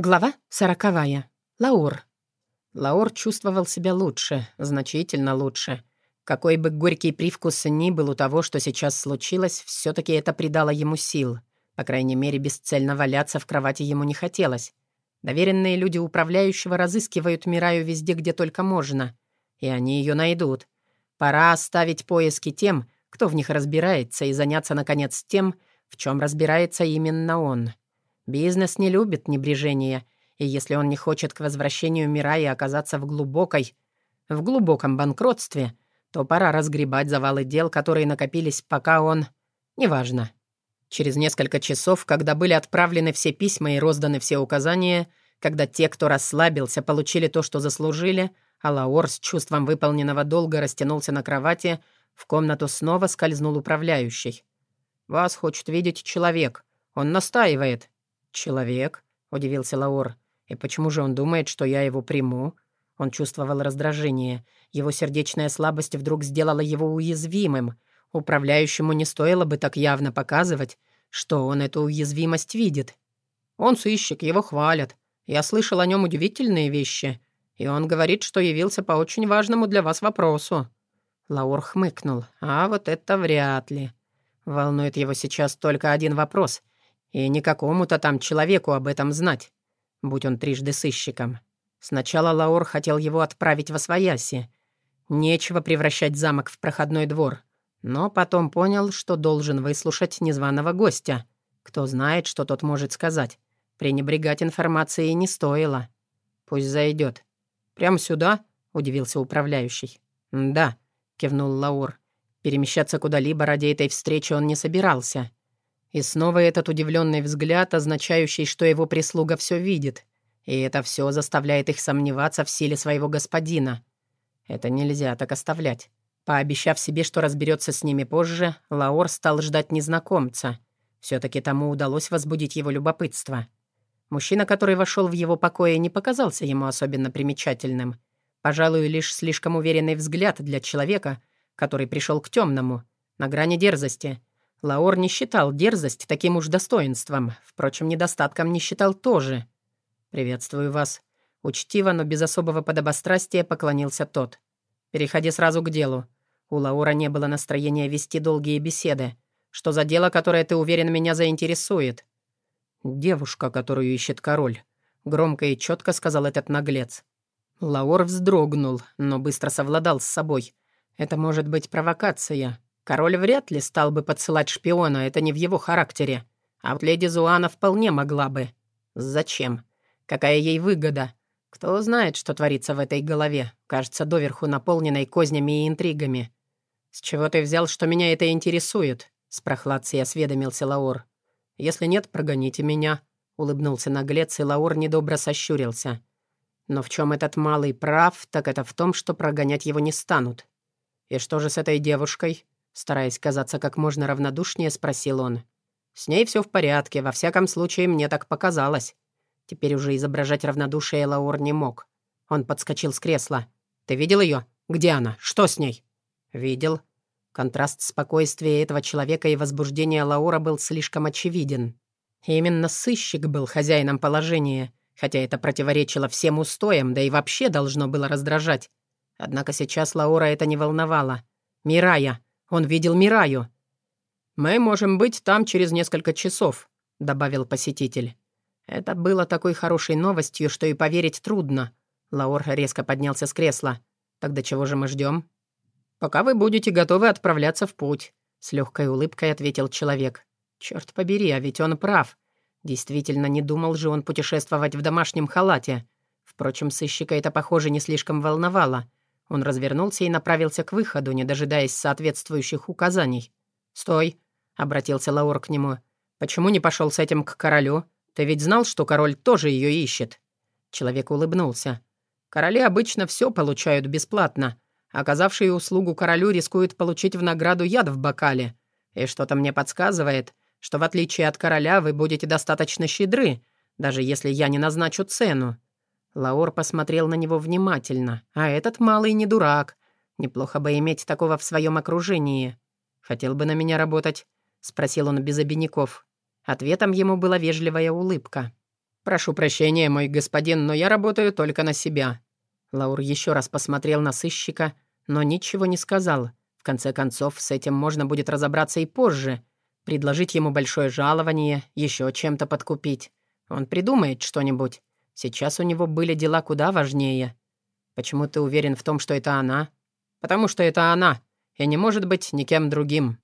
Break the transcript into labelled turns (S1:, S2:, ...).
S1: Глава сороковая. Лаур. Лаур чувствовал себя лучше, значительно лучше. Какой бы горький привкус ни был у того, что сейчас случилось, все таки это придало ему сил. По крайней мере, бесцельно валяться в кровати ему не хотелось. Доверенные люди управляющего разыскивают Мираю везде, где только можно. И они ее найдут. Пора оставить поиски тем, кто в них разбирается, и заняться, наконец, тем, в чем разбирается именно он. Бизнес не любит небрежения, и если он не хочет к возвращению мира и оказаться в глубокой, в глубоком банкротстве, то пора разгребать завалы дел, которые накопились, пока он... Неважно. Через несколько часов, когда были отправлены все письма и розданы все указания, когда те, кто расслабился, получили то, что заслужили, а Лаор с чувством выполненного долга растянулся на кровати, в комнату снова скользнул управляющий. «Вас хочет видеть человек. Он настаивает», «Человек?» — удивился Лаор. «И почему же он думает, что я его приму?» Он чувствовал раздражение. Его сердечная слабость вдруг сделала его уязвимым. Управляющему не стоило бы так явно показывать, что он эту уязвимость видит. Он сыщик, его хвалят. Я слышал о нем удивительные вещи. И он говорит, что явился по очень важному для вас вопросу». Лаур хмыкнул. «А вот это вряд ли. Волнует его сейчас только один вопрос. И не какому-то там человеку об этом знать, будь он трижды сыщиком. Сначала Лаур хотел его отправить во свояси. Нечего превращать замок в проходной двор. Но потом понял, что должен выслушать незваного гостя. Кто знает, что тот может сказать. Пренебрегать информацией не стоило. Пусть зайдет. «Прямо сюда?» — удивился управляющий. «Да», — кивнул Лаур. Перемещаться куда-либо ради этой встречи он не собирался. И снова этот удивленный взгляд, означающий, что его прислуга все видит. И это все заставляет их сомневаться в силе своего господина. Это нельзя так оставлять. Пообещав себе, что разберется с ними позже, Лаор стал ждать незнакомца. Все-таки тому удалось возбудить его любопытство. Мужчина, который вошел в его покое, не показался ему особенно примечательным. Пожалуй, лишь слишком уверенный взгляд для человека, который пришел к темному, на грани дерзости — Лаор не считал дерзость таким уж достоинством, впрочем, недостатком не считал тоже. «Приветствую вас». Учтиво, но без особого подобострастия поклонился тот. «Переходи сразу к делу. У Лаура не было настроения вести долгие беседы. Что за дело, которое, ты уверен, меня заинтересует?» «Девушка, которую ищет король», — громко и четко сказал этот наглец. Лаур вздрогнул, но быстро совладал с собой. «Это может быть провокация. Король вряд ли стал бы подсылать шпиона, это не в его характере. А вот леди Зуана вполне могла бы. Зачем? Какая ей выгода? Кто знает, что творится в этой голове, кажется, доверху наполненной кознями и интригами. «С чего ты взял, что меня это интересует?» — с прохладцей осведомился Лаор. «Если нет, прогоните меня», — улыбнулся наглец, и Лаор недобро сощурился. «Но в чем этот малый прав, так это в том, что прогонять его не станут. И что же с этой девушкой?» Стараясь казаться как можно равнодушнее, спросил он. «С ней все в порядке, во всяком случае, мне так показалось». Теперь уже изображать равнодушие Лаур не мог. Он подскочил с кресла. «Ты видел ее? Где она? Что с ней?» «Видел». Контраст спокойствия этого человека и возбуждения Лаура был слишком очевиден. именно сыщик был хозяином положения, хотя это противоречило всем устоям, да и вообще должно было раздражать. Однако сейчас Лаура это не волновало. «Мирая, он видел Мираю». «Мы можем быть там через несколько часов», — добавил посетитель. Это было такой хорошей новостью, что и поверить трудно. Лаур резко поднялся с кресла. «Тогда чего же мы ждем? «Пока вы будете готовы отправляться в путь», — с легкой улыбкой ответил человек. Черт побери, а ведь он прав. Действительно, не думал же он путешествовать в домашнем халате. Впрочем, сыщика это, похоже, не слишком волновало. Он развернулся и направился к выходу, не дожидаясь соответствующих указаний. «Стой!» — обратился Лаур к нему. «Почему не пошел с этим к королю? Ты ведь знал, что король тоже ее ищет?» Человек улыбнулся. «Короли обычно все получают бесплатно. Оказавшие услугу королю рискуют получить в награду яд в бокале. И что-то мне подсказывает, что в отличие от короля вы будете достаточно щедры, даже если я не назначу цену. Лаур посмотрел на него внимательно. А этот малый не дурак. Неплохо бы иметь такого в своем окружении. «Хотел бы на меня работать?» — спросил он без обиняков. Ответом ему была вежливая улыбка. «Прошу прощения, мой господин, но я работаю только на себя». Лаур еще раз посмотрел на сыщика, но ничего не сказал. В конце концов, с этим можно будет разобраться и позже. Предложить ему большое жалование, еще чем-то подкупить. Он придумает что-нибудь. Сейчас у него были дела куда важнее. Почему ты уверен в том, что это она? Потому что это она, и не может быть никем другим.